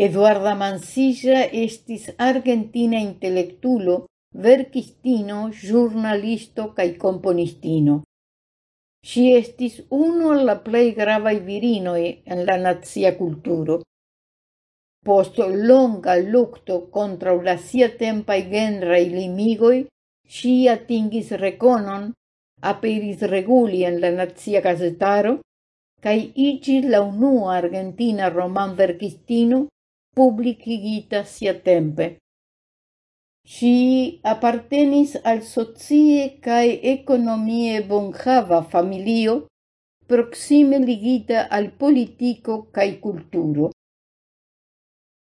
Eduarda Mansilla estis argentina intelectulo, verkistino, ĵurnalisto cae componistino. Si estis uno la plei gravaj virinoj en la nazia culturo. Post longa lucto contra la siatempaj genraj limigoi, si atingis reconon, aperis reguli en la nazia gazetaro, cae iĝis la unua argentina roman verquistino publicigita siatempe. Si appartenis al socie cae economie bonjava familio, proxime ligita al politico cae culturo.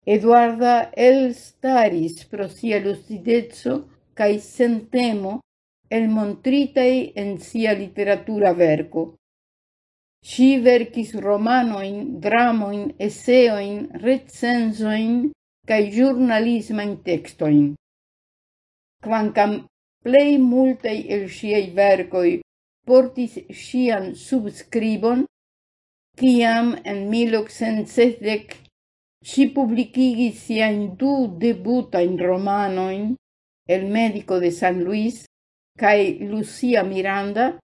Eduarda elstaris pro sia lucidezzo cae sentemo el montritei en sia literatura verco. Si verkis romanoin, dramoin, eseoin, recensoin cae ĵurnalismajn textoin. Quancam plei multei el siei vercoi portis sian subscribon, ciam en 1960 ŝi publikigis siajn du debutajn romanoin, El medico de San Luis cae Lucia Miranda,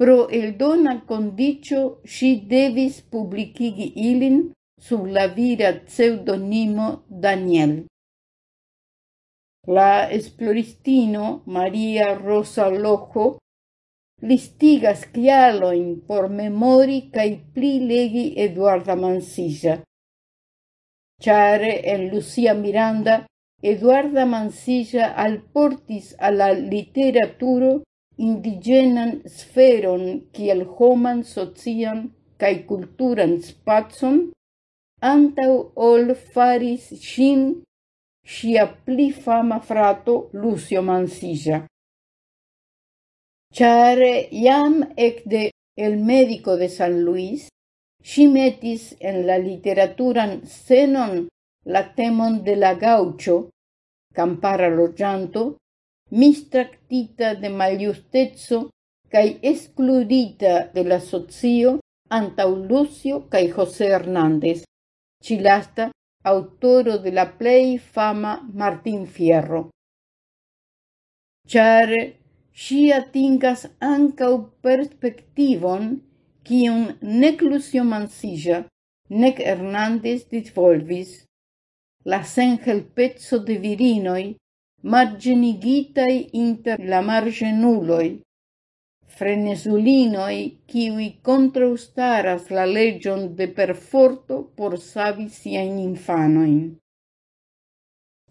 Pro eldona condicio si devis publicigi ilin sub la vira pseudonimo Daniel. La esploristino Maria Rosa Lojo listigas kialoin por memori cae pli legi Eduarda Mansilla. Chare en Lucia Miranda Eduarda Mansilla alportis al la literaturo indigenan sferon kiel homan, socian kaj kulturan spacon, antaŭ ol faris ŝin ŝia pli fama frato Lucio Mansilla. Ĉar jam ekde el medico de San Luis, ŝi metis en la literaturan scenon la temon de la gaucho, kampara loĝanto, mistractita de maliustezzo cae escludita de la socio antau Lucio cae José Hernández, chilasta autoro de la plei fama Martín Fierro. Char si atingas ancau perspectivon quium nec Lucio Mansilla, nec Hernández disvolvis. La senhelpezzo de virinoi margenigitai inter la margenuloi, frenesulinoi kiwi contraustaras la legion de perforto por savi siain infanoin.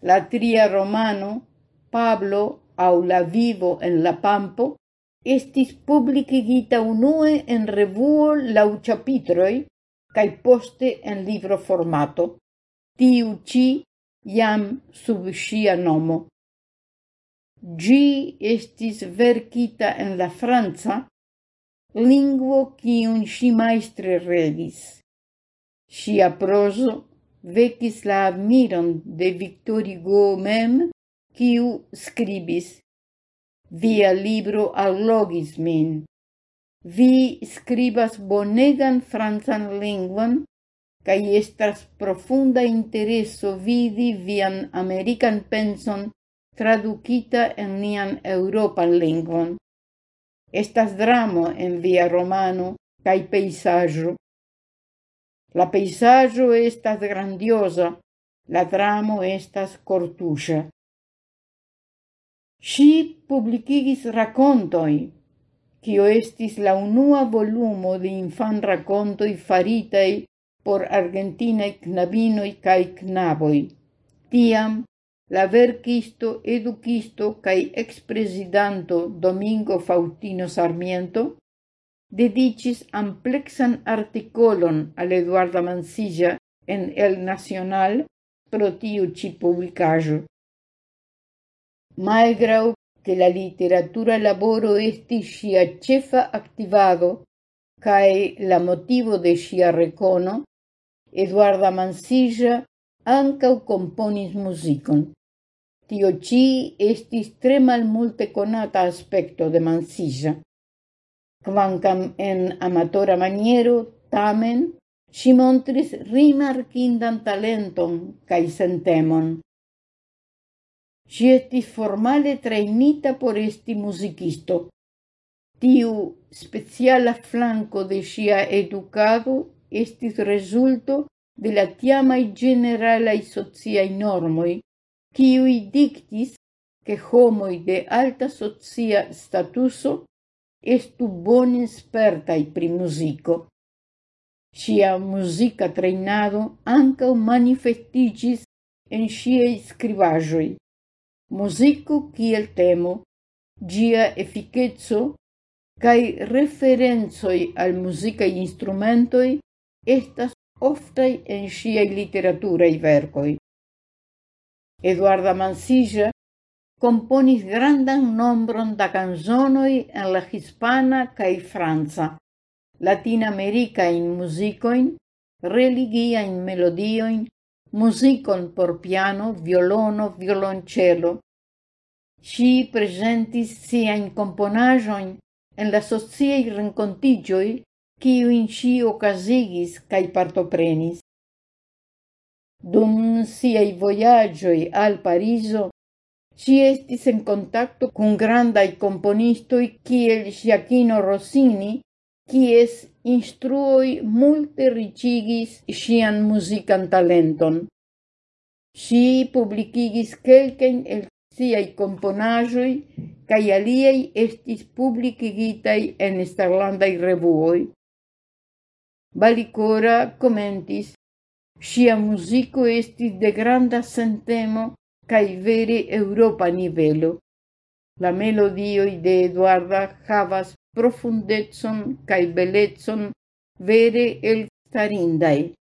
La tria romano, Pablo au la vivo en la pampo, estis publicigita unue en revuo lau chapitroi, cae poste en libro formato, tiu ci jam sub scia nomo. Gi estis verkita en la franca, lingvo kiun si maestre regis. Sia proso vecis la admiron de Victor Hugo mem, kiu scribis Via libro allogis min. Vi scribas bonegan francan lingvon, Kai estas profunda intereso vidi vian american penson traducita en nian Europan lingvon. Estas dramo en via romano cae peisaggio. La peisaggio estas grandiosa, la dramo estas cortuja. Si publicigis racontoi, cio estis la unua volumo de infan racontoi faritei por argentinai knabinoi cae knaboi. Tiam verkisto, edukisto kaj ex-prezidanto Domingo Faustino Sarmiento dediĉis amplexan artikolon al Eduardo Mansilla en El Nacional pro tiu ĉi que la literatura laboro estis ŝia ĉefa activado, kaj la motivo de ŝia recono, Eduarda Mansilla ankaŭ Componis Musicon Tio ci estis tre malmulte conata aspecto de Mansilla. Quancam en amatora maniero, tamen, si montris rimarkindan talenton cae sentemon. Si estis formale trainita por esti musicisto. Tiu speciala flanco de sia educado estis resulto de la tiamai generalai sociai normoi, kiui dictis che homoi de alta socia statuso estu bon spertai pri musico. Sia musica trainado ancau manifestigis en siei scrivajoi. Musico kiel temo, gia efficetso, cae referenzoi al musicai instrumentoi estas oftai en siei literaturai vercoi. Eduarda Mansilla componis grandan nombron da canzonoi en la hispana kaj in musicoin, religia in melodioin, musicon por piano, violono, violoncello. Si presentis sia in componajoin en la sociei rencontigioi, quiu in si ocasigis cae partoprenis. Dum siei voyagioi al Pariso, si estis en contacto con grandai componistoi kiel Giacchino Rossini, kies instruoi multe ricigis sian musican talenton. Si publicigis quelcaen el siai componajoi cae aliei estis publicigitai en starlandai revuoi. Balicora commentis Sia musico estis de granda sentemo cae vere Europa nivelo. La melodioi de Eduarda havas profundetson cae beletson vere el starindai.